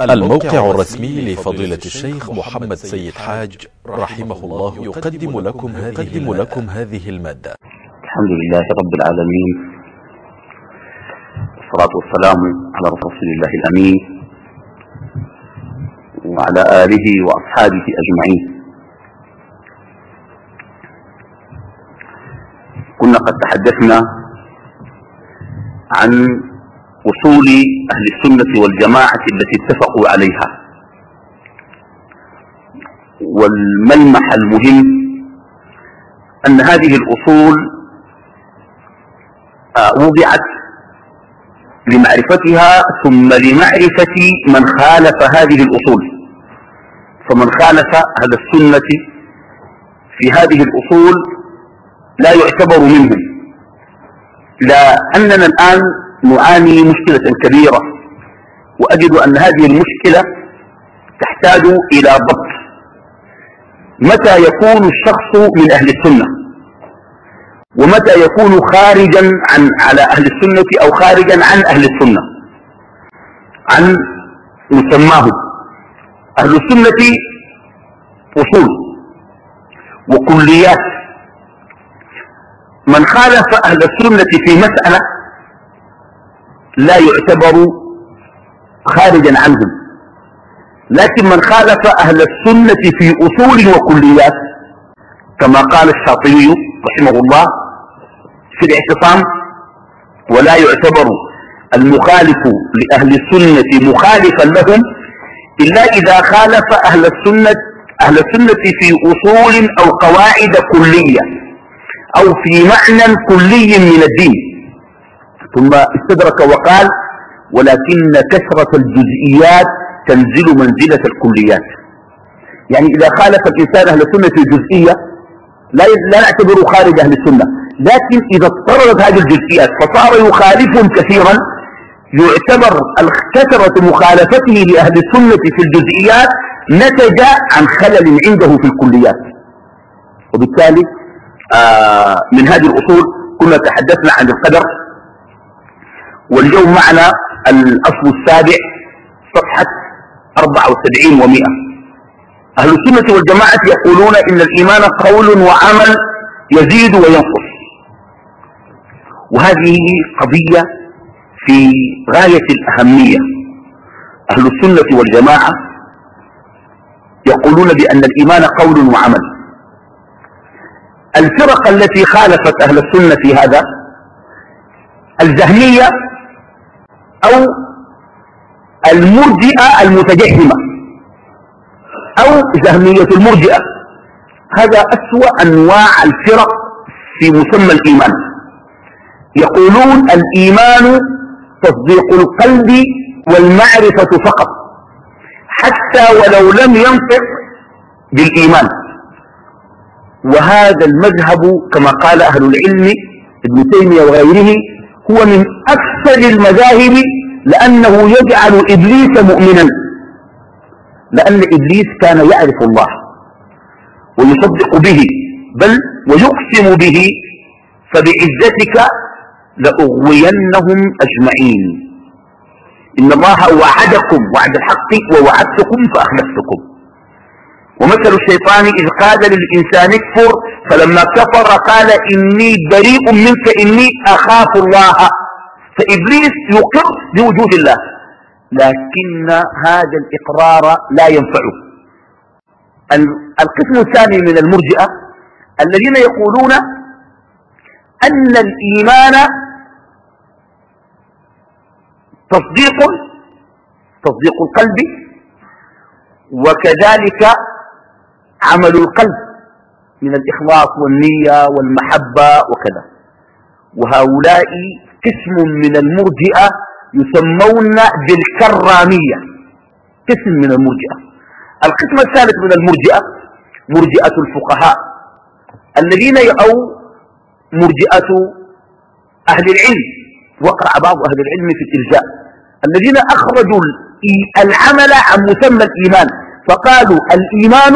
الموقع الرسمي لفضيلة الشيخ محمد سيد حاج رحمه الله يقدم لكم هذه, لكم هذه ا ل م ا د ة الحمد لله رب العالمين. والصلاة والسلام على رسول الله الأمين وعلى آله وأصحابه أجمعين. كنا قد تحدثنا عن أصول أهل السنة والجماعة التي اتفقوا عليها. والملمح المهم أن هذه الأصول آه، وضعت لمعرفتها ثم لمعرفة من خالف هذه الأصول. فمن خالف أهل السنة في هذه الأصول لا يعتبر منهم. لأننا الآن نعاني مشكلة كبيرة وأجد أن هذه المشكلة تحتاج إلى ضبط. متى يكون الشخص من أهل السنة؟ ومتى يكون خارجا عن على أهل السنة أو خارجا عن أهل السنة؟ عن مسماه أهل السنة أصول وكليات. من خالف أهل السنة في مسألة لا يعتبر خارجا عنهم. لكن من خالف أهل السنة في أصول وكليات كما قال الشاطبي رحمه الله في الاعتصام ولا يعتبر المخالف لأهل السنة مخالفا لهم إلا إذا خالف أهل السنة أهل السنة في أصول أو قواعد كلية أو في معنى كلي من الدين. ثم استدرك وقال ولكن كثرة الجزئيات تنزل منزلة الكليات. يعني إذا خالف الإنسان أهل السنة في جزئية لا لا نعتبره خارج أهل السنة لكن إذا اضطرت هذه الجزئيات فصار يخالفهم كثيرا يعتبر كثرة مخالفته لأهل السنة في الجزئيات نتج عن خلل عنده في الكليات. وبالتالي آه من هذه الأصول كنا تحدثنا عن القدر واليوم معنا الأصل السابع صفحة 74 و100 أهل السنة والجماعة يقولون إن الإيمان قول وعمل يزيد وينقص. وهذه قضية في غاية الأهمية. أهل السنة والجماعة يقولون بأن الإيمان قول وعمل. الفرق التي خالفت أهل السنة في هذا الجهمية أو المرجئة المتجهمة أو جهمية المرجئة. هذا أسوأ أنواع الفرق في مسمى الإيمان. يقولون الإيمان تصديق القلب والمعرفة فقط حتى ولو لم ينطق بالإيمان. وهذا المذهب كما قال أهل العلم ابن تيمية وغيره هو من أكثر المذاهب لأنه يجعل إبليس مؤمنا. لأن إبليس كان يعرف الله ويصدق به بل ويقسم به فبعزتك لأغوينهم أجمعين. إن الله وعدكم وعد الحق ووعدتكم فأخلفتكم. ومثل الشيطان إذ قال للإنسان اكفر فلما كفر قال إني بريء منك إني أخاف الله. فإبليس يقر بوجود الله. لكن هذا الإقرار لا ينفعه. القسم الثاني من المرجئة الذين يقولون أن الإيمان تصديق تصديق القلب وكذلك عمل القلب. من الإخلاص والنية والمحبة وكذا. وهؤلاء قسم من المرجئة يسمون بالكرامية. قسم من المرجئة. القسم الثالث من المرجئة مرجئة الفقهاء الذين أو مرجئة أهل العلم. وقع بعض أهل العلم في الإرجاء الذين أخرجوا العمل عن مسمى الإيمان. فقالوا الإيمان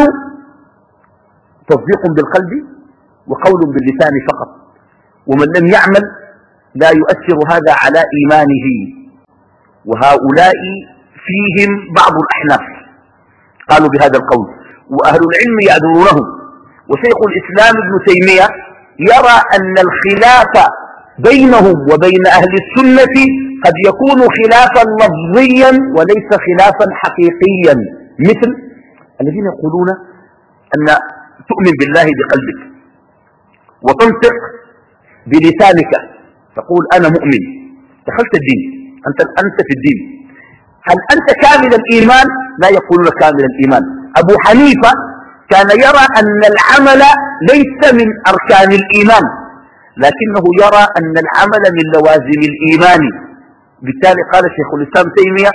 تصديق بالقلب وقول باللسان فقط. ومن لم يعمل لا يؤثر هذا على إيمانه. وهؤلاء فيهم بعض الأحناف. قالوا بهذا القول وأهل العلم يعذرونهم وشيخ الإسلام ابن تيمية يرى أن الخلاف بينهم وبين أهل السنة قد يكون خلافا لفظيا وليس خلافا حقيقيا. مثل الذين يقولون أن تؤمن بالله بقلبك وتنطق بلسانك. تقول أنا مؤمن. دخلت الدين. أنت, أنت في الدين. هل أنت كامل الإيمان؟ لا يقولون كامل الإيمان. أبو حنيفة كان يرى أن العمل ليس من أركان الإيمان لكنه يرى أن العمل من لوازم الإيمان. بالتالي قال شيخ الإسلام تيمية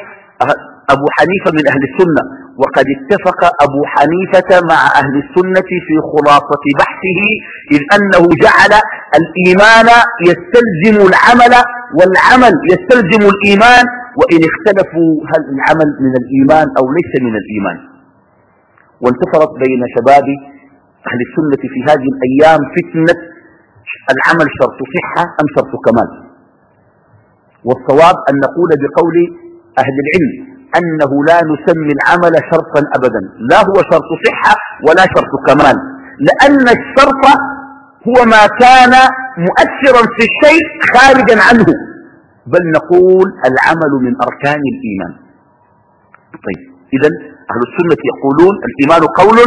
أبو حنيفة من أهل السنة وقد اتفق أبو حنيفة مع أهل السنة في خلاصة بحثه إذ أنه جعل الإيمان يستلزم العمل والعمل يستلزم الإيمان وإن اختلفوا هل العمل من الإيمان أو ليس من الإيمان. وانتفرت بين شباب أهل السنة في هذه الأيام فتنة العمل شرط صحة أم شرط كمال؟ والصواب أن نقول بقول أهل العلم أنه لا نسمي العمل شرطا أبدا. لا هو شرط صحة ولا شرط كمال. لأن الشرط هو ما كان مؤثرا في الشيء خارجا عنه. بل نقول العمل من أركان الإيمان. طيب إذا أهل السنة يقولون الإيمان قول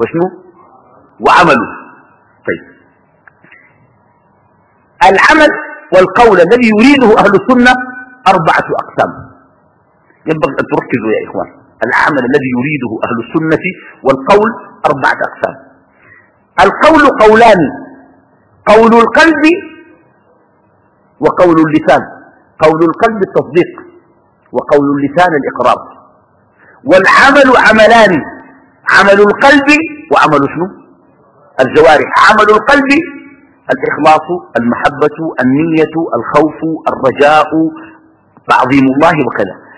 وشنو؟ وعمل. طيب العمل والقول الذي يريده أهل السنة أربعة أقسام. ينبغي أن تركزوا يا إخوان. العمل الذي يريده أهل السنة والقول أربعة أقسام. القول قولان قول القلب وقول اللسان. قول القلب التصديق وقول اللسان الإقرار. والعمل عملان عمل القلب وعمل شنو؟ الجوارح. عمل القلب الإخلاص المحبة النية الخوف الرجاء تعظيم الله وكذا.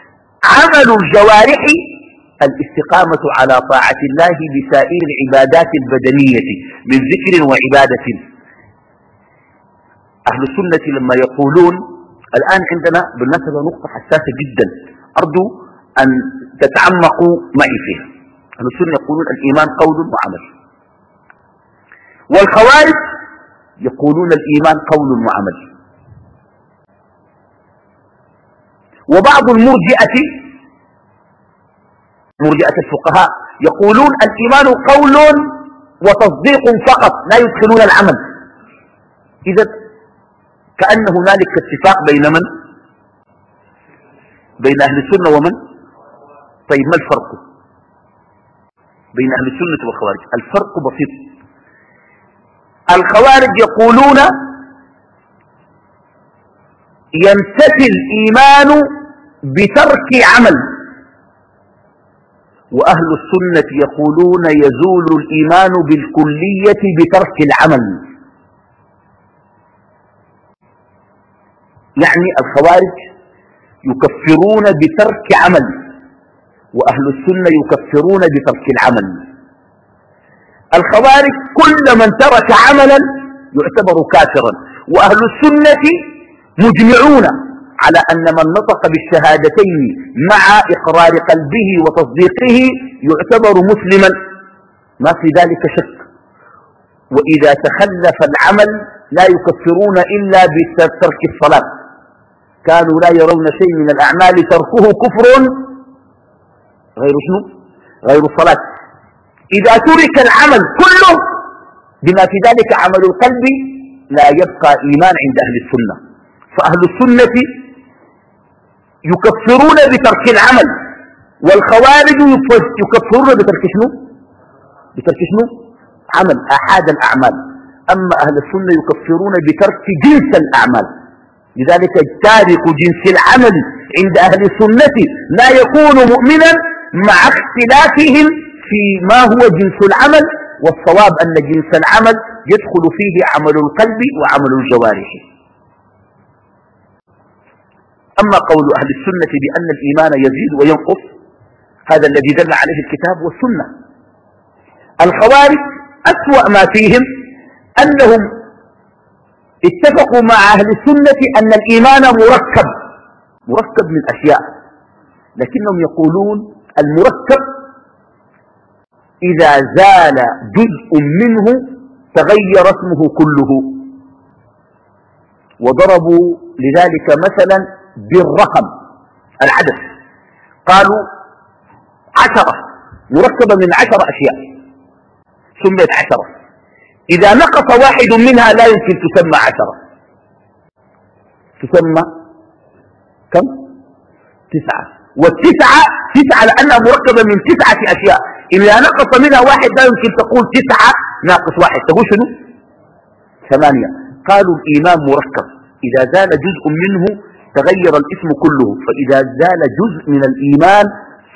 عمل الجوارح الاستقامة على طاعة الله بسائر العبادات البدنية من ذكر وعبادة. أهل السنة لما يقولون الآن عندنا بالنسبة نقطة حساسة جدا أرجو أن تتعمقوا معي فيها. أهل السنة يقولون الإيمان قول وعمل. والخوارج يقولون الإيمان قول وعمل. وبعض المرجئة مرجئة الفقهاء يقولون الإيمان قول وتصديق فقط لا يدخلون العمل. إذا كأن هنالك اتفاق بين من؟ بين أهل السنة ومن؟ طيب ما الفرق؟ بين أهل السنة والخوارج. الفرق بسيط. الخوارج يقولون ينتفي الإيمان بترك عمل. وأهل السنة يقولون يزول الإيمان بالكلية بترك العمل. يعني الخوارج يكفرون بترك عمل وأهل السنة يكفرون بترك العمل. الخوارج كل من ترك عملا يعتبر كافرا وأهل السنة مجمعون على أن من نطق بالشهادتين مع إقرار قلبه وتصديقه يعتبر مسلما. ما في ذلك شك. وإذا تخلف العمل لا يكفرون إلا بترك الصلاة. كانوا لا يرون شيء من الأعمال تركه كفر غير شنو؟ غير الصلاة. إذا ترك العمل كله بما في ذلك عمل القلب لا يبقى إيمان عند أهل السنة. فأهل السنة يكفرون بترك العمل والخوارج يكفرون بترك شنو؟ بترك شنو؟ عمل أحد الأعمال. أما أهل السنة يكفرون بترك جنس الأعمال. لذلك تارك جنس العمل عند أهل السنة لا يكون مؤمنا مع اختلافهم في ما هو جنس العمل والصواب أن جنس العمل يدخل فيه عمل القلب وعمل الجوارح. أما قول أهل السنة بأن الإيمان يزيد وينقص هذا الذي دل عليه الكتاب والسنة. الخوارج أسوأ ما فيهم أنهم اتفقوا مع أهل السنة أن الإيمان مركب مركب من أشياء لكنهم يقولون المركب إذا زال جزء منه تغير اسمه كله. وضربوا لذلك مثلا بالرقم العدد. قالوا عشرة. مركبة من عشر أشياء. سميت عشرة. إذا نقص واحد منها لا يمكن تسمى عشرة. تسمى كم؟ تسعة. والتسعة تسعة لأنها مركبة من تسعة أشياء. إذا نقص منها واحد لا يمكن تقول تسعة ناقص واحد. تقول شنو؟ ثمانية. قالوا الإيمان مركب. إذا زال جزء منه تغير الاسم كله فإذا زال جزء من الإيمان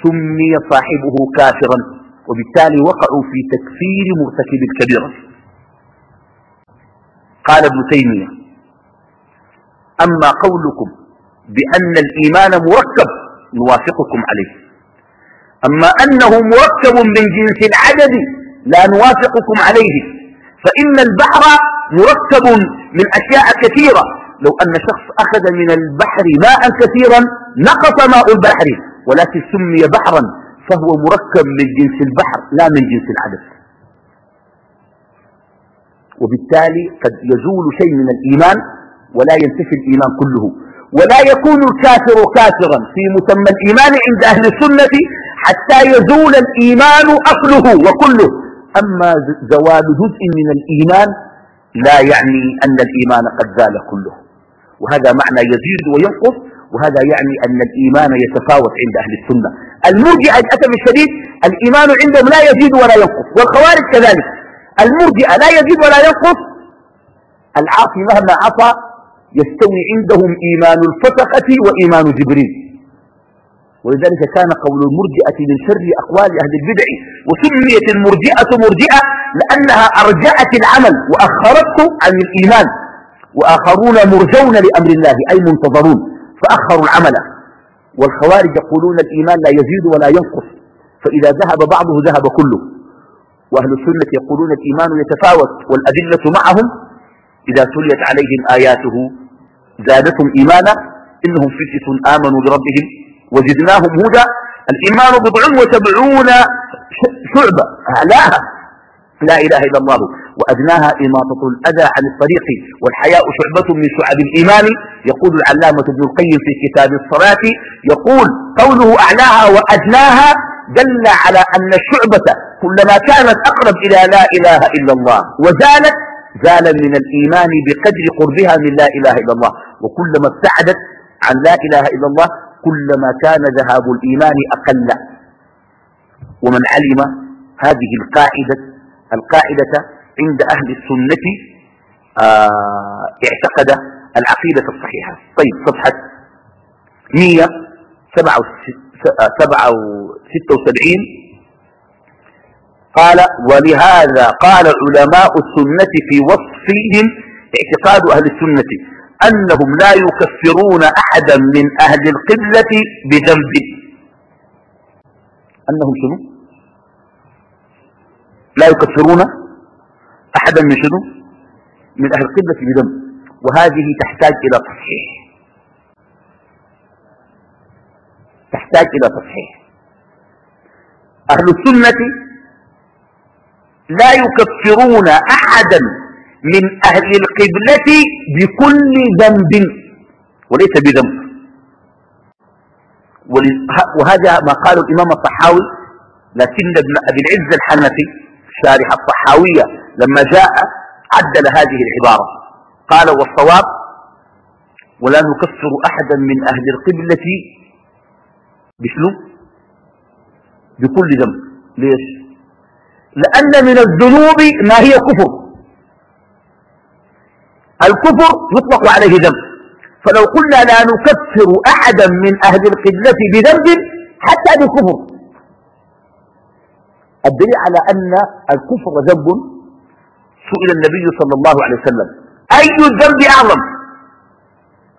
سمي صاحبه كافرا وبالتالي وقعوا في تكفير مرتكب الكبيرة قال ابن تيمية أما قولكم بأن الإيمان مركب نوافقكم عليه. أما أنه مركب من جنس العدد لا نوافقكم عليه. فإن البحر مركب من أشياء كثيرة لو أن شخص أخذ من البحر ماء كثيرا نقص ماء البحر ولكن سمي بحرا فهو مركب من جنس البحر لا من جنس العدد. وبالتالي قد يزول شيء من الإيمان ولا ينتفي الإيمان كله. ولا يكون الكافر كافرا في مسمى الإيمان عند أهل السنة حتى يزول الإيمان أصله وكله. أما زوال جزء من الإيمان لا يعني أن الإيمان قد زال كله. وهذا معنى يزيد وينقص وهذا يعني أن الإيمان يتفاوت عند أهل السنة. المرجئة للأسف الشديد الإيمان عندهم لا يزيد ولا ينقص والخوارج كذلك. المرجئة لا يزيد ولا ينقص العاصي مهما عصى يستوي عندهم إيمان الفسقة وإيمان جبريل. ولذلك كان قول المرجئة من شر أقوال أهل البدع وسميت المرجئة مرجئة لأنها أرجعت العمل وأخرته عن الإيمان. وآخرون مرجون لأمر الله أي منتظرون فأخروا العمل. والخوارج يقولون الإيمان لا يزيد ولا ينقص فإذا ذهب بعضه ذهب كله. وأهل السنة يقولون الإيمان يتفاوت والأدلة معهم إذا تليت عليهم آياته. زادتهم إيمانا إنهم فتية آمنوا بربهم وزدناهم هدى. الإيمان بضع وسبعون شعبة. أعلاها لا إله إلا الله. وأدناها إماطة الأذى عن الطريق والحياء شعبة من شعب الإيمان. يقول العلامة ابن القيم في كتاب الصلاة يقول قوله أعلاها وأدناها دل على أن الشعبة كلما كانت أقرب إلى لا إله إلا الله وزالت زال من الإيمان بقدر قربها من لا إله إلا الله. وكلما ابتعدت عن لا إله إلا الله كلما كان ذهاب الإيمان أقل. ومن علم هذه القاعدة القاعدة عند أهل السنة آه اعتقد العقيدة الصحيحة. طيب صفحة 176 قال ولهذا قال علماء السنة في وصفهم اعتقاد أهل السنة أنهم لا يكفرون أحدا من أهل القبلة بذنب. أنهم شنو؟ لا يكفرون أحدا من شنو؟ من أهل القبلة بذنب وهذه تحتاج إلى تصحيح. تحتاج إلى تصحيح. أهل السنة لا يكفرون أحدا من أهل القبلة بكل ذنب وليس بذنب. وهذا ما قاله الإمام الطحاوي لكن ابن أبي العز الحنفي شارح الطحاوية لما جاء عدل هذه العبارة. قال والصواب ولا نكفر أحدا من أهل القبلة بشنو؟ بكل ذنب. ليش؟ لأن من الذنوب ما هي كفر. الكفر يطلق عليه ذنب. فلو قلنا لا نكفر أحدا من أهل القبلة بذنب حتى بكفر. الدليل على أن الكفر ذنب سئل النبي صلى الله عليه وسلم. أي الذنب أعظم؟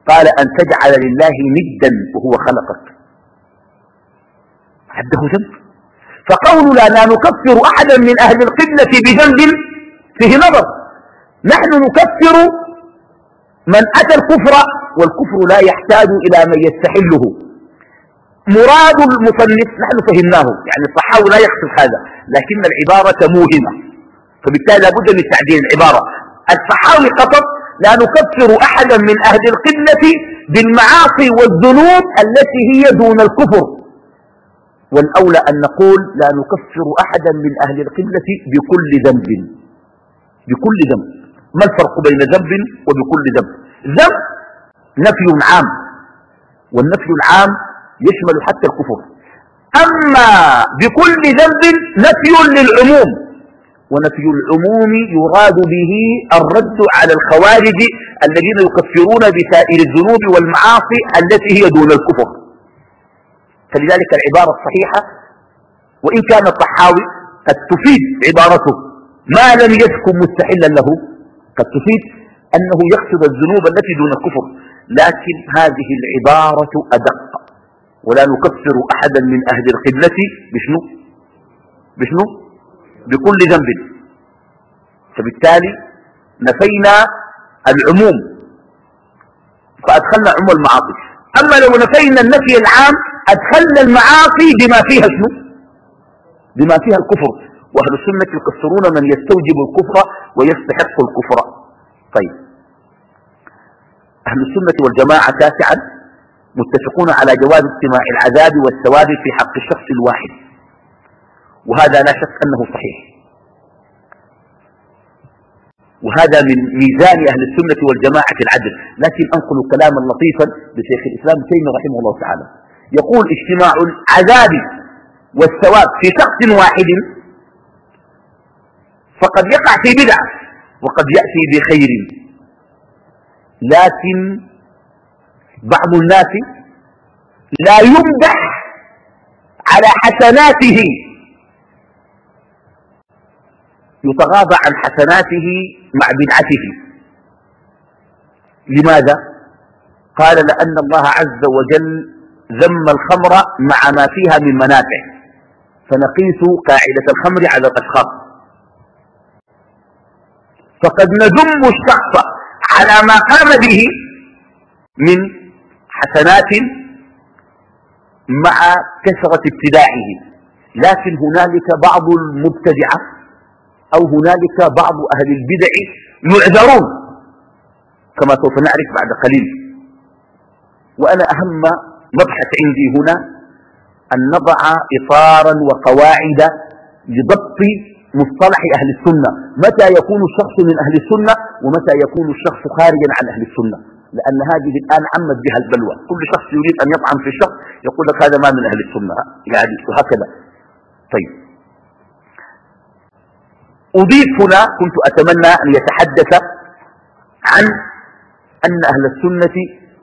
قال أن تجعل لله ندا وهو خلقك. عده ذنب. فقولنا لا نكفر أحدا من أهل القبلة بذنب فيه نظر. نحن نكفر من أتى الكفر والكفر لا يحتاج إلى من يستحله. مراد المصنف نحن فهمناه. يعني الصحاوي لا يقصد هذا لكن العبارة موهمة. فبالتالي لابد من تعديل العبارة. الصحاوي قصد لا نكفر أحدا من أهل القبلة بالمعاصي والذنوب التي هي دون الكفر. والأولى أن نقول لا نكفر أحدا من أهل القبلة بكل ذنب. بكل ذنب. ما الفرق بين ذنب وبكل ذنب؟ ذنب نفي عام. والنفي العام يشمل حتى الكفر. أما بكل ذنب نفي للعموم ونفي العموم يراد به الرد على الخوارج الذين يكفرون بسائر الذنوب والمعاصي التي هي دون الكفر. فلذلك العبارة الصحيحة وإن كان الطحاوي قد تفيد عبارته ما لم يسكن مستحلا له قد تفيد أنه يقصد الذنوب التي دون الكفر. لكن هذه العبارة أدق. ولا نكفر أحدا من أهل القبلة بشنو؟ بشنو؟ بكل ذنب. فبالتالي نفينا العموم فأدخلنا عموم المعاصي. أما لو نفينا النفي العام أدخلنا المعاصي بما فيها شنو؟ بما فيها الكفر. وأهل السنة يكفرون من يستوجب الكفر ويستحق الكفر. طيب. أهل السنة والجماعة تاسعا. متفقون على جواز استماع العذاب والثواب في حق الشخص الواحد. وهذا لا شك أنه صحيح. وهذا من ميزان أهل السنة والجماعة العدل. لكن أنقل كلاما لطيفا لشيخ الإسلام تيمية رحمه الله تعالى. يقول اجتماع العذاب والثواب في شخص واحد فقد يقع في بدعة وقد يأتي بخير. لكن بعض الناس لا يمدح على حسناته. يتغاضى عن حسناته مع بدعته. لماذا؟ قال لأن الله عز وجل ذم الخمر مع ما فيها من منافع. فنقيس قاعدة الخمر على الأشخاص. فقد نذم الشخص على ما قام به من حسنات مع كثرة ابتداعه لكن هنالك بعض المبتدعة أو هنالك بعض أهل البدع يعذرون كما سوف نعرف بعد قليل. وأنا أهم مبحث عندي هنا أن نضع إطارا وقواعد لضبط مصطلح أهل السنة. متى يكون الشخص من أهل السنة ومتى يكون الشخص خارجا عن أهل السنة؟ لأن هذه الآن عمت بها البلوى. كل شخص يريد أن يطعن في الشخص يقول لك هذا ما من أهل السنة. يعني وهكذا. طيب. أضيف هنا كنت أتمنى أن يتحدث عن أن أهل السنة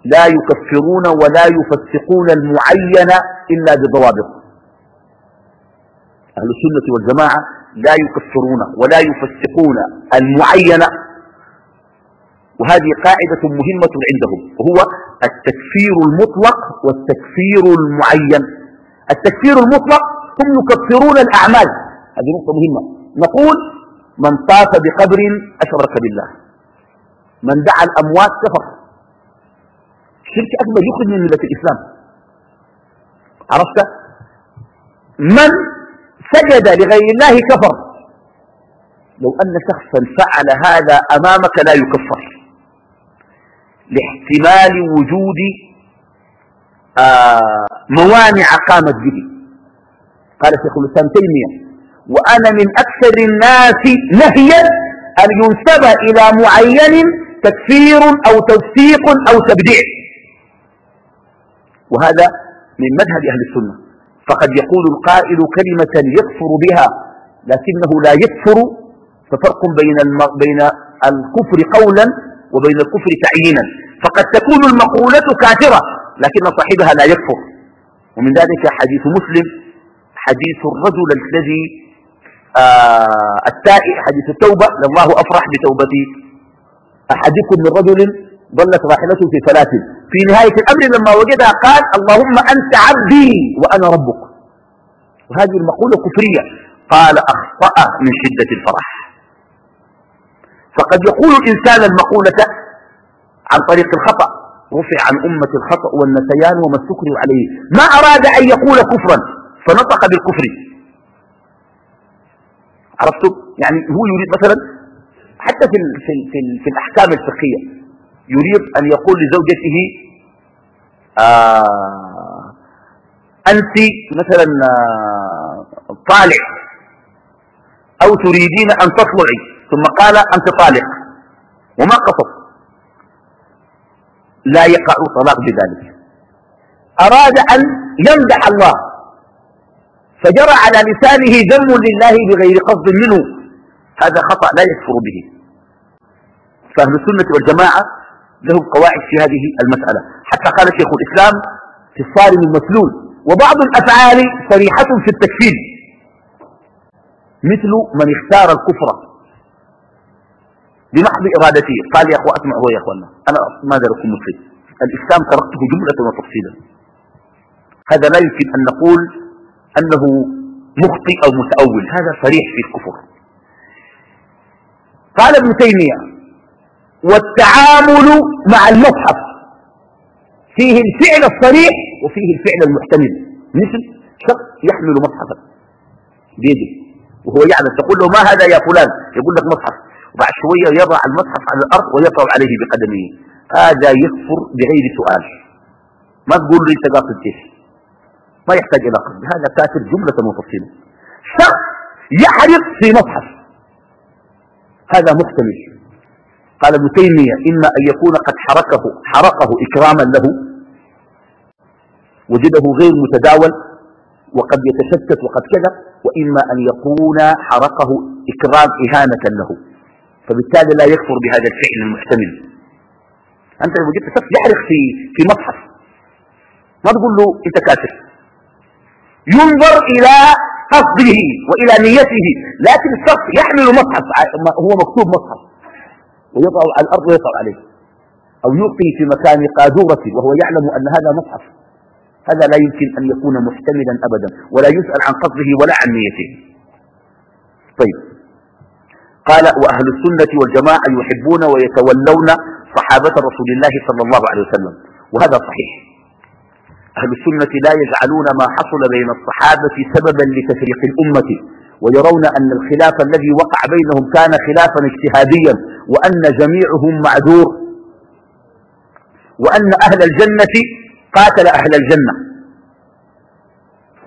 لا يكفرون ولا يفسقون المعين إلا بضوابط. أهل السنة والجماعة لا يكفرون ولا يفسقون المعين وهذه قاعدة مهمة عندهم وهو التكفير المطلق والتكفير المعين. التكفير المطلق هم يكفرون الأعمال. هذه نقطة مهمة. نقول من طاف بقبر أشرك بالله. من دعا الأموات كفر. الشرك أكبر يخرج من ملة الإسلام. عرفت؟ من سجد لغير الله كفر. لو أن شخصا فعل هذا أمامك لا يكفر. لاحتمال وجود آه موانع قامت به. قال شيخ الإسلام تيمية وأنا من أكثر الناس نهيا أن ينسب إلى معين تكفير أو توثيق أو تبديع. وهذا من مذهب أهل السنة. فقد يقول القائل كلمة يكفر بها لكنه لا يكفر ففرق بين, بين الكفر قولا وبين الكفر تعيينا. فقد تكون المقولة كافرة لكن صاحبها لا يكفر. ومن ذلك حديث مسلم حديث الرجل الذي آه التائب حديث التوبة لله أفرح بتوبة أحدكم من رجل ضلت راحلته في ثلاث في نهاية الأمر لما وجدها قال اللهم أنت عبدي وأنا ربك. وهذه المقولة كفرية. قال أخطأ من شدة الفرح. فقد يقول الإنسان المقولة عن طريق الخطأ رفع عن أمة الخطأ والنسيان وما السكر عليه. ما أراد أن يقول كفرا فنطق بالكفر. عرفتم يعني هو يريد مثلا حتى في, في, في, في الأحكام الفقهية يريد أن يقول لزوجته آه أنت مثلا آه طالع أو تريدين أن تطلعي. ثم قال أنت طالق. وما قصد لا يقع طلاق بذلك أراد أن يمدح الله. فجرى على لسانه ذم لله بغير قصد منه. هذا خطأ لا يكفر به. فأهل السنة والجماعة لهم قواعد في هذه المسألة. حتى قال شيخ الإسلام في الصارم المسلول وبعض الأفعال صريحة في التكفير. مثل من اختار الكفر. بمحض إرادته قال يا أخوة أسمعوا يا أخوانا أنا ماذا لكم مسلم. الإسلام تركته جملة وتفصيلا. هذا لا يمكن أن نقول أنه مخطئ أو متأول. هذا صريح في الكفر. قال ابن تيمية والتعامل مع المصحف فيه الفعل الصريح وفيه الفعل المحتمل. مثل شخص يحمل مصحفا بيده وهو يعلم تقول له ما هذا يا فلان؟ يقول لك مصحف. وبعد شوية يضع المصحف على الأرض ويقرأ عليه بقدمه. هذا يكفر بغير سؤال. ما تقول له إنت قاصد ما يحتاج إلى قصد. هذا كافر جملة مفصلة. شخص يحرق في مصحف. هذا محتمل قال ابن تيمية إما أن يكون قد حركه حرقه إكراما له وجده غير متداول وقد يتشتت وقد كذا وإما أن يكون حرقه إكرام إهانة له. فبالتالي لا يكفر بهذا الفعل المحتمل. أنت لو جبت شخص يحرق في في مصحف ما تقول له أنت كافر. ينظر إلى قصده وإلى نيته لكن الشخص يحمل مصحف هو مكتوب مصحف ويضع على الأرض ويقع عليه. أو يلقي في مكان قاذورة وهو يعلم أن هذا مصحف هذا لا يمكن أن يكون محتملا أبدا ولا يسأل عن قصده ولا عن نيته. طيب. قال وأهل السنة والجماعة يحبون ويتولون صحابة رسول الله صلى الله عليه وسلم وهذا صحيح. أهل السنة لا يجعلون ما حصل بين الصحابة سببا لتفريق الأمة ويرون أن الخلاف الذي وقع بينهم كان خلافا اجتهاديا وأن جميعهم معذور وأن أهل الجنة قاتل أهل الجنة.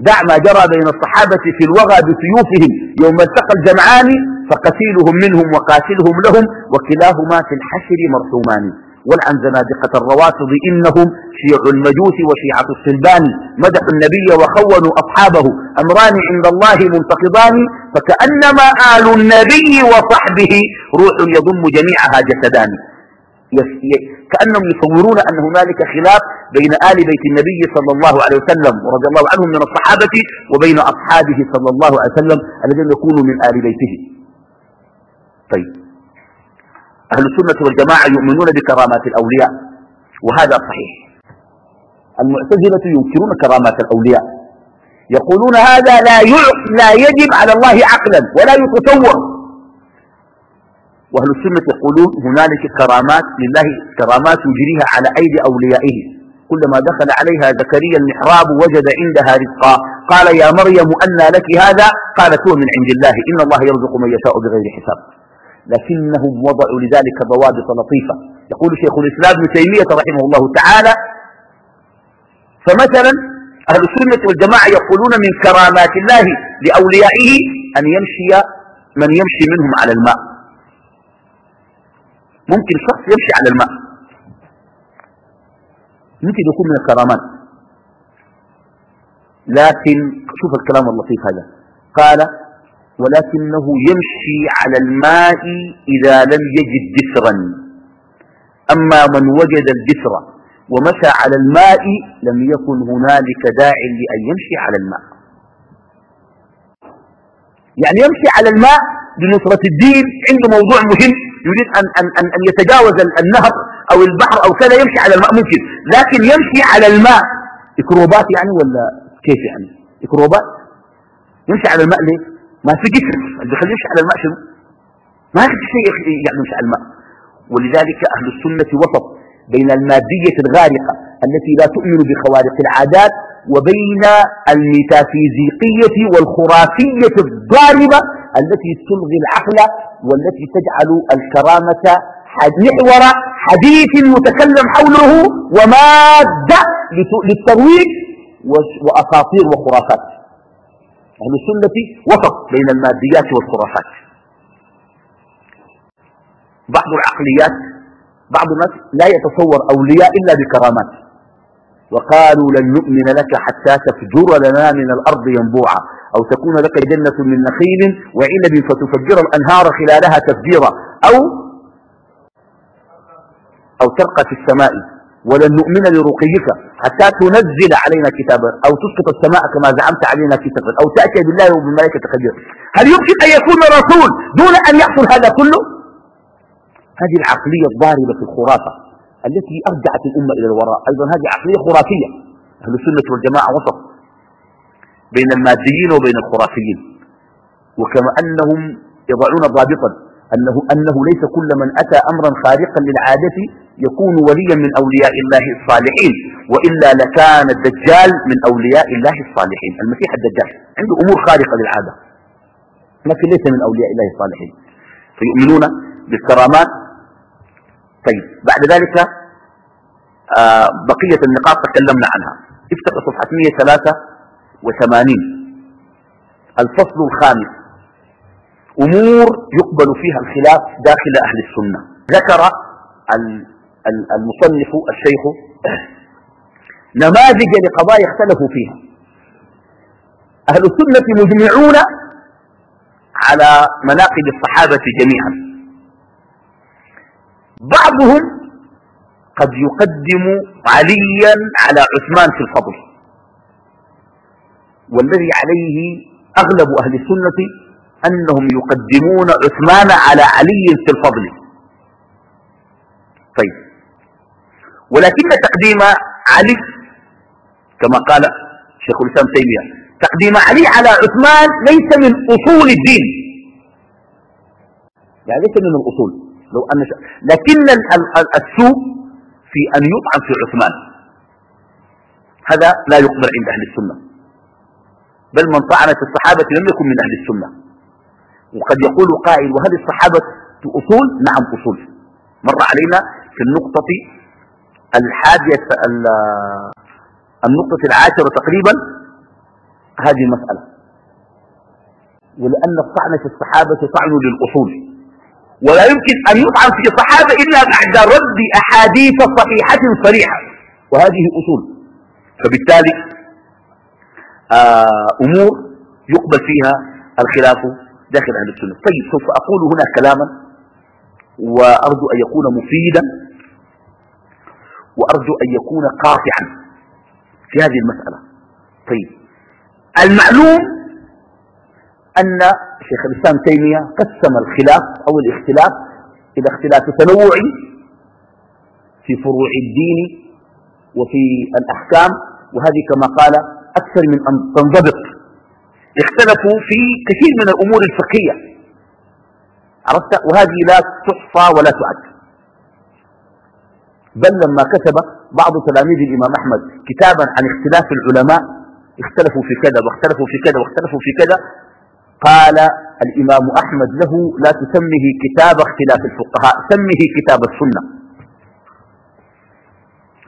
دع ما جرى بين الصحابة في الوغى بسيوفهم يوم التقى الجمعان فقتيلهم منهم وقاتلهم لهم وكلاهما في الحشر مرحومان. والعن زنادقة الروافض إنهم شيع المجوس وشيعة الصلبان. مدحوا النبي وخونوا أصحابه. أمران عند الله منتقضان. فكأنما آل النبي وصحبه روح يضم جميعها جسدان. كأنهم يصورون أن هنالك خلاف بين آل بيت النبي صلى الله عليه وسلم ورضي الله عنهم من الصحابة وبين أصحابه صلى الله عليه وسلم الذين يكونوا من آل بيته. طيب. أهل السنة والجماعة يؤمنون بكرامات الأولياء وهذا صحيح. المعتزلة ينكرون كرامات الأولياء. يقولون هذا لا لا يجب على الله عقلا ولا يتصور. وأهل السنة يقولون هنالك كرامات لله كرامات يجريها على أيدي أوليائه. كلما دخل عليها زكريا المحراب وجد عندها رزقا. قال يا مريم أنى لك هذا؟ قالت هو من عند الله. إن الله يرزق من يشاء بغير حساب. لكنهم وضعوا لذلك ضوابط لطيفة. يقول شيخ الإسلام ابن تيمية رحمه الله تعالى فمثلا أهل السنة والجماعة يقولون من كرامات الله لأوليائه أن يمشي من يمشي منهم على الماء. ممكن شخص يمشي على الماء. ممكن يكون من الكرامات. لكن شوف الكلام اللطيف هذا. قال ولكنه يمشي على الماء إذا لم يجد جسرا. أما من وجد الجسر ومشى على الماء لم يكن هنالك داع لأن يمشي على الماء. يعني يمشي على الماء بنصرة الدين عنده موضوع مهم يريد أن, أن, أن, أن يتجاوز النهر أو البحر أو كذا يمشي على الماء ممكن لكن يمشي على الماء. إكروبات يعني ولا كيف يعني؟ إكروبات؟ يمشي على الماء ليه؟ ما في جسر اللي يخليه على الماء شنو؟ ما في شيء يمشي على الماء. ولذلك أهل السنة وسط بين المادية الغارقة التي لا تؤمن بخوارق العادات وبين الميتافيزيقية والخرافية الضاربة التي تلغي العقل والتي تجعل الكرامة محور حديث يتكلم حوله ومادة للترويج وأساطير وخرافات. أهل السنة وسط. بين الماديات والخرافات. بعض العقليات بعض الناس لا يتصور أولياء إلا بكرامات. وقالوا لن نؤمن لك حتى تفجر لنا من الأرض ينبوعا أو تكون لك جنة من نخيل وعنب فتفجر الأنهار خلالها تفجيرا أو أو ترقى في السماء. ولن نؤمن لرقيك حتى تنزل علينا كتابا أو تسقط السماء كما زعمت علينا كتابا أو تأتي بالله وبالملائكة قدير هل يمكن أن يكون رسول دون أن يحصل هذا كله؟ هذه العقلية الضاربة في الخرافة التي أرجعت الأمة إلى الوراء. أيضا هذه عقلية خرافية. أهل السنة والجماعة وسط. بين الماديين وبين الخرافيين. وكما أنهم يضعون ضابطا أنه, أنه ليس كل من أتى أمرا خارقا للعادة يكون وليا من أولياء الله الصالحين وإلا لكان الدجال من أولياء الله الصالحين. المسيح الدجال عنده أمور خارقة للعادة لكن ليس من أولياء الله الصالحين. فيؤمنون بالكرامات. طيب بعد ذلك آه بقية النقاط تكلمنا عنها. افتح صفحة 183 الفصل الخامس. أمور يقبل فيها الخلاف داخل أهل السنة. ذكر المصنف الشيخ نماذج لقضايا اختلفوا فيها. أهل السنة مجمعون على مناقب الصحابة جميعا. بعضهم قد يقدم عليا على عثمان في الفضل. والذي عليه أغلب أهل السنة أنهم يقدمون عثمان على علي في الفضل. طيب. ولكن تقديم علي كما قال شيخ الإسلام تيمية تقديم علي على عثمان ليس من أصول الدين. يعني ليس من الأصول. لو أن ش... لكن السوء في أن يطعن في عثمان. هذا لا يقبل عند أهل السنة. بل من طعن في الصحابة لم يكن من أهل السنة. وقد يقول قائل وهل الصحابة أصول؟ نعم أصول. مر علينا في النقطة الحادية النقطة العاشرة تقريبا هذه المسألة. ولأن الطعن في الصحابة طعن للأصول. ولا يمكن أن يطعن في صحابة إلا بعد رد أحاديث صحيحة صريحة. وهذه أصول. فبالتالي آه، أمور يقبل فيها الخلاف داخل أهل السنة. طيب سوف أقول هنا كلاما وأرجو أن يكون مفيدا وأرجو أن يكون قاطعا في هذه المسألة. طيب المعلوم أن شيخ الإسلام تيمية قسم الخلاف أو الاختلاف إلى اختلاف تنوعي في فروع الدين وفي الأحكام وهذه كما قال أكثر من أن تنضبط. اختلفوا في كثير من الأمور الفقهية. عرفت؟ وهذه لا تحصى ولا تعد. بل لما كتب بعض تلاميذ الإمام أحمد كتابا عن اختلاف العلماء اختلفوا في كذا واختلفوا في كذا واختلفوا في كذا قال الإمام أحمد له لا تسمه كتاب اختلاف الفقهاء سمه كتاب السنة.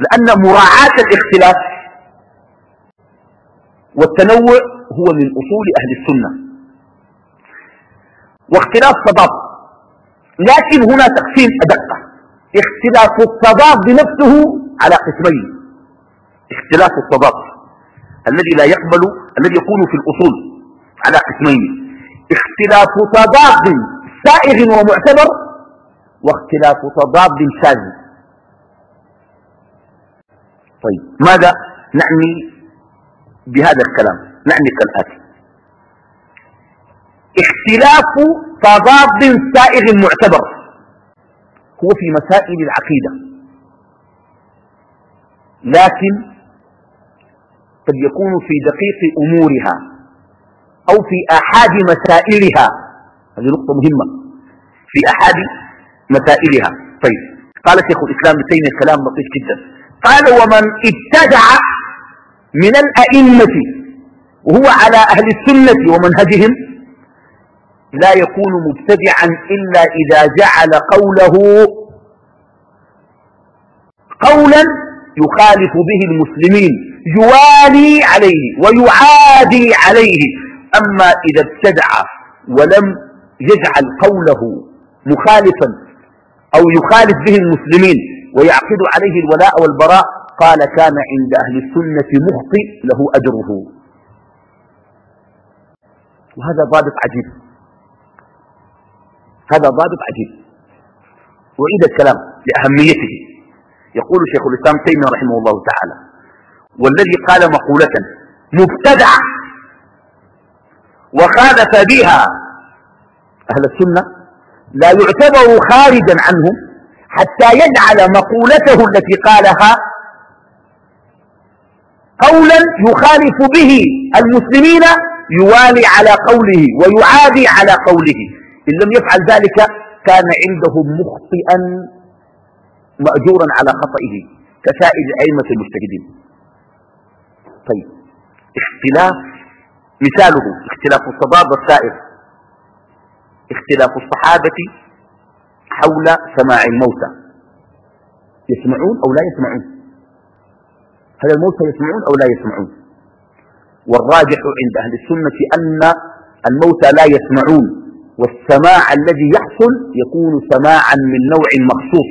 لأن مراعاة الاختلاف والتنوع هو من أصول أهل السنة. واختلاف تضاد لكن هنا تقسيم أدق. اختلاف التضاد نفسه على قسمين. اختلاف التضاد الذي لا يقبل الذي يكون في الأصول على قسمين. اختلاف تضاد سائغ ومعتبر واختلاف تضاد شاذ طيب ماذا نعني بهذا الكلام؟ نعني كالآتي. اختلاف تضاد سائغ معتبر. هو في مسائل العقيدة. لكن قد يكون في دقيق أمورها أو في أحد مسائلها. هذه نقطة مهمة. في أحد مسائلها. طيب. قال شيخ الإسلام ابن تيمية كلام لطيف جدا. قال ومن ابتدع من الأئمة وهو على أهل السنة ومنهجهم لا يكون مبتدعا إلا إذا جعل قوله قولا يخالف به المسلمين يوالي عليه ويعادي عليه. أما إذا ابتدع ولم يجعل قوله مخالفا أو يخالف به المسلمين ويعقد عليه الولاء والبراء قال كان عند أهل السنة مخطئ له أجره. وهذا ضابط عجيب. هذا ضابط عجيب. أعيد الكلام لأهميته. يقول شيخ الإسلام تيمية رحمه الله تعالى والذي قال مقولة مبتدع وخالف بها أهل السنة لا يعتبر خارجا عنهم حتى يجعل مقولته التي قالها قولا يخالف به المسلمين يوالي على قوله ويعادي على قوله. إن لم يفعل ذلك كان عندهم مخطئا مأجورا على خطئه كسائر أئمة المجتهدين. طيب اختلاف مثاله اختلاف الصباب والسائر اختلاف الصحابة حول سماع الموتى. يسمعون أو لا يسمعون؟ هل الموتى يسمعون أو لا يسمعون؟ والراجح عند أهل السنة أن الموتى لا يسمعون والسماع الذي يحصل يكون سماعا من نوع مخصوص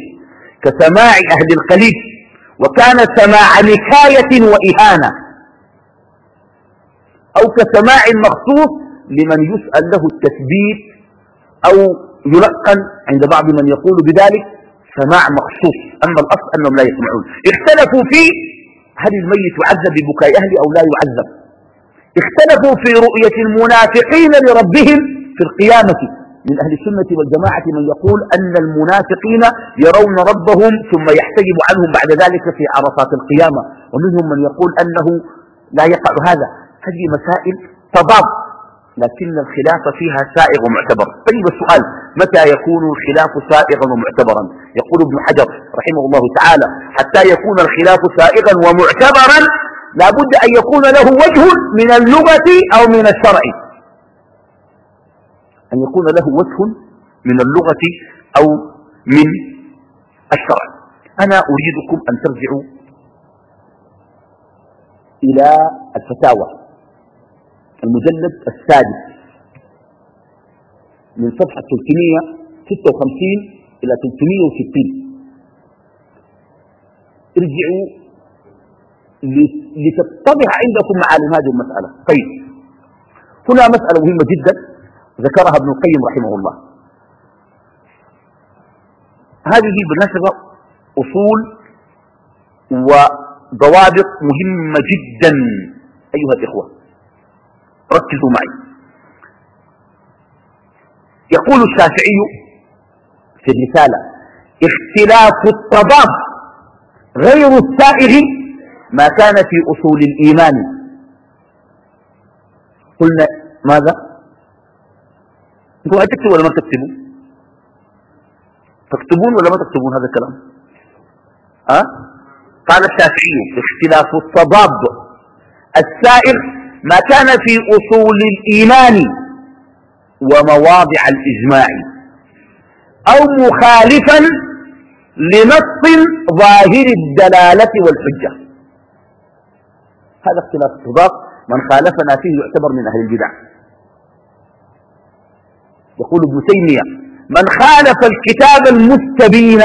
كسماع أهل القليب وكان سماع نكاية وإهانة أو كسماع مخصوص لمن يسأل له التثبيت أو يلقن عند بعض من يقول بذلك سماع مخصوص أما الأصل أنهم لا يسمعون. اختلفوا في هل الميت يعذب ببكاء أهله أو لا يعذب؟ اختلفوا في رؤية المنافقين لربهم في القيامة من أهل السنة والجماعة من يقول أن المنافقين يرون ربهم ثم يحتجب عنهم بعد ذلك في عرصات القيامة. ومنهم من يقول أنه لا يقع هذا. هذه مسائل تضاد لكن الخلاف فيها سائغ ومعتبر. طيب السؤال متى يكون الخلاف سائغا ومعتبرا؟ يقول ابن حجر رحمه الله تعالى حتى يكون الخلاف سائغا ومعتبرا لا بد أن يكون له وجه من اللغة أو من الشرع. أن يكون له وجه من اللغة أو من الشرع. أنا أريدكم أن ترجعوا إلى الفتاوى. المجلد السادس. من صفحة 356 إلى 360 ارجعوا لتتضح عندكم معالم هذه المسألة. طيب. هنا مسألة مهمة جدا ذكرها ابن القيم رحمه الله. هذه بالنسبة أصول وضوابط مهمة جدا. أيها الإخوة ركزوا معي. يقول الشافعي في الرسالة اختلاف التضاد غير السائغ ما كان في أصول الإيمان. قلنا ماذا؟ أنتم تكتبوا ولا ما تكتبوا؟ تكتبون ولا ما تكتبون هذا الكلام؟ أه؟ قال الشافعي اختلاف التضاد السائغ ما كان في أصول الإيمان ومواضع الإجماع. أو مخالفا لنص ظاهر الدلالة والحجة. هذا اختلاف الصداق من خالفنا فيه يعتبر من أهل البدع. يقول ابن تيمية من خالف الكتاب المستبين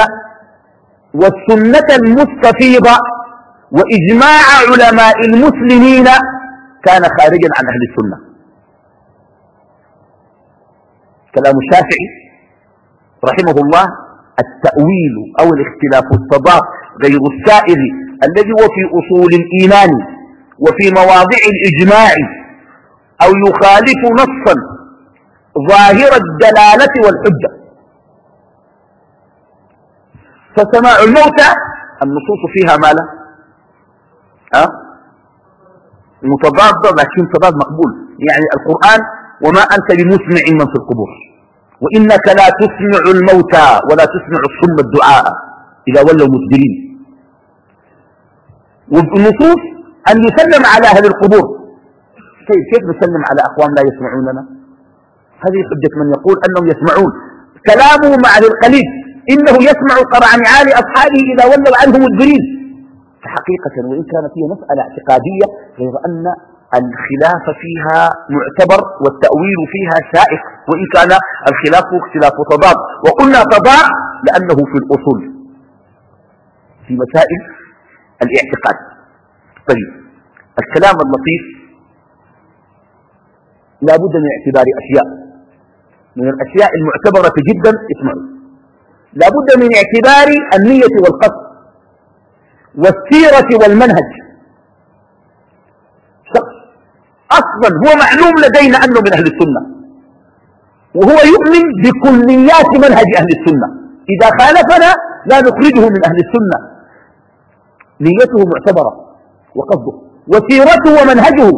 والسنة المستفيضة وإجماع علماء المسلمين كان خارجا عن أهل السنة. كلام الشافعي رحمه الله التأويل أو الاختلاف التضاد غير السائر الذي هو في أصول الإيمان. وفي مواضع الإجماع أو يخالف نصا ظاهر الدلالة والحجة. فسماع الموتى النصوص فيها ما لا. أه؟ متضادة لكن تضاد مقبول. يعني القرآن وما أنت بمسمع من في القبور. وإنك لا تسمع الموتى ولا تسمع الصم الدعاء إذا ولوا مدبرين. والنصوص أن يسلم على أهل القبور. كيف نسلم على أقوام لا يسمعوننا. هذه حجة من يقول أنهم يسمعون. كلامه مع القليل. إنه يسمع قرع نعال أصحابه إذا ولوا عنه مدبرين فحقيقة وإن كانت هي مسألة اعتقادية غير أن الخلاف فيها معتبر والتأويل فيها سائق وإن كان الخلاف اختلاف تضاد وقلنا تضاد لأنه في الأصول. في مسائل الاعتقاد. طيب الكلام اللطيف لا بد من اعتبار أشياء. من الأشياء المعتبرة جدا اسمعوا. لا بد من اعتبار النية والقصد والسيرة والمنهج. شخص أصلا هو معلوم لدينا أنه من أهل السنة. وهو يؤمن بكليات منهج أهل السنة. إذا خالفنا لا نخرجه من أهل السنة. نيته معتبرة. وقصده. وسيرته ومنهجه.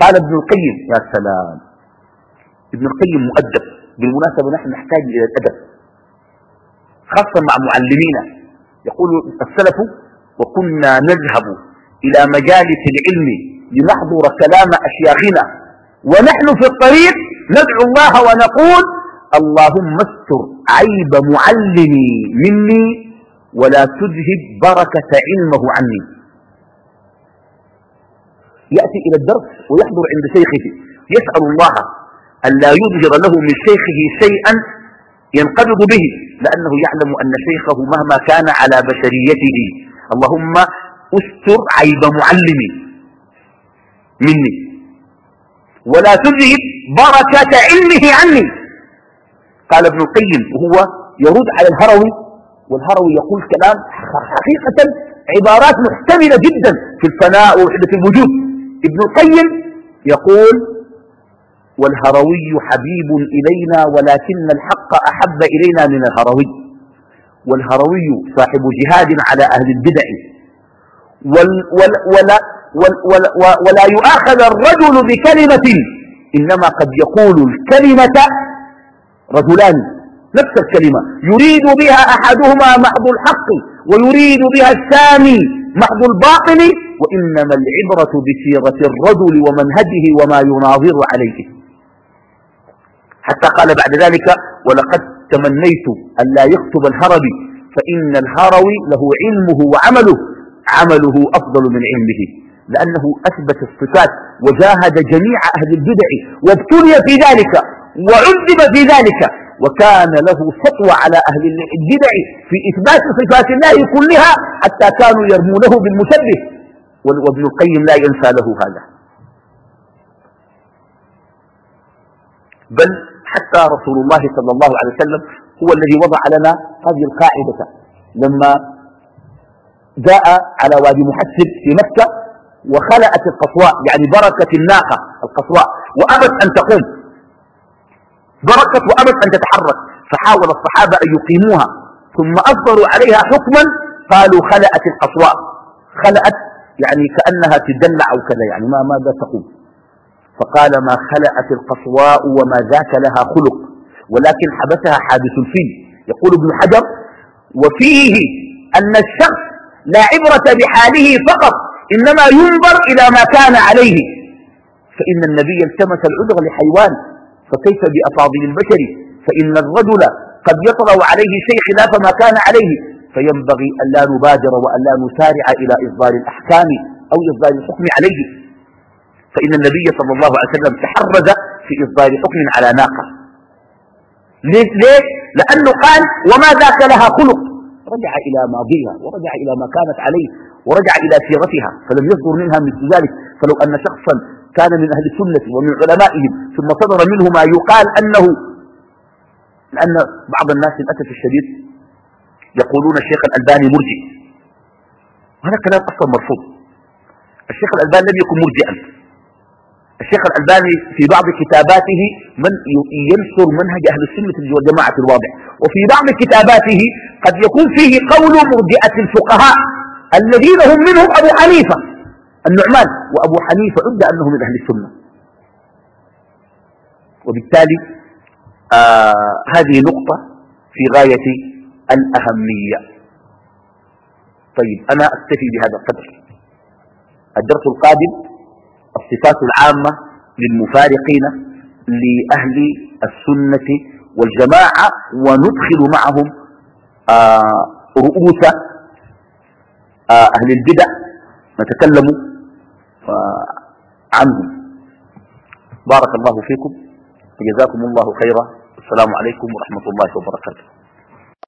قال ابن القيم يا سلام. ابن القيم مؤدب. بالمناسبة نحن نحتاج إلى الأدب. خاصة مع معلمينا. يقول السلف وكنا نذهب إلى مجالس العلم لنحضر كلام أشياخنا. ونحن في الطريق ندعو الله ونقول اللهم استر عيب معلمي مني ولا تذهب بركة علمه عني يأتي إلى الدرس ويحضر عند شيخه. يسأل الله أن لا يظهر له من شيخه شيئا ينقبض به لأنه يعلم أن شيخه مهما كان على بشريته. اللهم استر عيب معلمي مني ولا تذهب بركة علمه عني. قال ابن القيم وهو يرد على الهروي والهروي يقول كلام حقيقة عبارات محتملة جدا في الفناء ووحدة الوجود. ابن القيم يقول والهروي حبيب إلينا ولكن الحق أحب إلينا من الهروي. والهروي صاحب جهاد على أهل البدع. وال وال ولا, وال وال ولا يؤاخذ الرجل بكلمة إنما قد يقول الكلمة رجلان نفس الكلمة. يريد بها أحدهما محض الحق ويريد بها الثاني محض الباطل وإنما العبرة بسيرة الرجل ومنهجه وما يناظر عليه. حتى قال بعد ذلك ولقد تمنيت أن لا يكتب الهروي فإن الهروي له علمه وعمله عمله أفضل من علمه لأنه أثبت الصفات وجاهد جميع أهل البدع وابتلي في ذلك وعذب في ذلك وكان له سطوة على أهل البدع في إثبات صفات الله كلها حتى كانوا يرمونه بالمشبه. وابن القيم لا ينسى له هذا. بل حتى رسول الله صلى الله عليه وسلم هو الذي وضع لنا هذه القاعدة لما جاء على وادي محسب في مكة وخلأت القصواء يعني بركة الناقة القصواء وأبت أن تقوم. بركت وأبت أن تتحرك. فحاول الصحابة أن يقيموها ثم أصدروا عليها حكما قالوا خلأت القصواء. خلأت يعني كأنها تدلع أو كذا يعني ما ماذا تقوم فقال ما خلأت القصواء وما ذاك لها خلق ولكن حبسها حادث الفيل يقول ابن حجر وفيه أن الشخص لا عبرة بحاله فقط إنما ينظر إلى ما كان عليه. فإن النبي التمس العذر لحيوان فكيف بأفاضل البشر؟ فإن الرجل قد يطرأ عليه شيء خلاف ما كان عليه. فينبغي أن لا نبادر وأن لا نسارع إلى إصدار الأحكام أو إصدار الحكم عليه فإن النبي صلى الله عليه وسلم تحرز في إصدار حكم على ناقة ليه؟؟ لأنه قال وما ذاك لها خلق رجع إلى ماضيها ورجع إلى ما كانت عليه ورجع إلى سيرتها فلم يصدر منها مثل ذلك فلو أن شخصا كان من أهل السنة ومن علمائهم ثم صدر منه ما يقال أنه لأن بعض الناس للأسف الشديد يقولون الشيخ الألباني مرجئ. وهذا كلام أصلا مرفوض. الشيخ الألباني لم يكن مرجئا. الشيخ الألباني في بعض كتاباته من ينشر منهج أهل السنة والجماعة الواضح. وفي بعض كتاباته قد يكون فيه قول مرجئة الفقهاء الذين هم منهم أبو حنيفة النعمان وأبو حنيفة عد أنه من أهل السنة. وبالتالي آه هذه نقطة في غاية الأهمية. طيب أنا أكتفي بهذا القدر. الدرس القادم الصفات العامة للمفارقين لأهل السنة والجماعة وندخل معهم آه رؤوس آه أهل البدع نتكلم آه عنهم. بارك الله فيكم وجزاكم الله خيرا. السلام عليكم ورحمة الله وبركاته.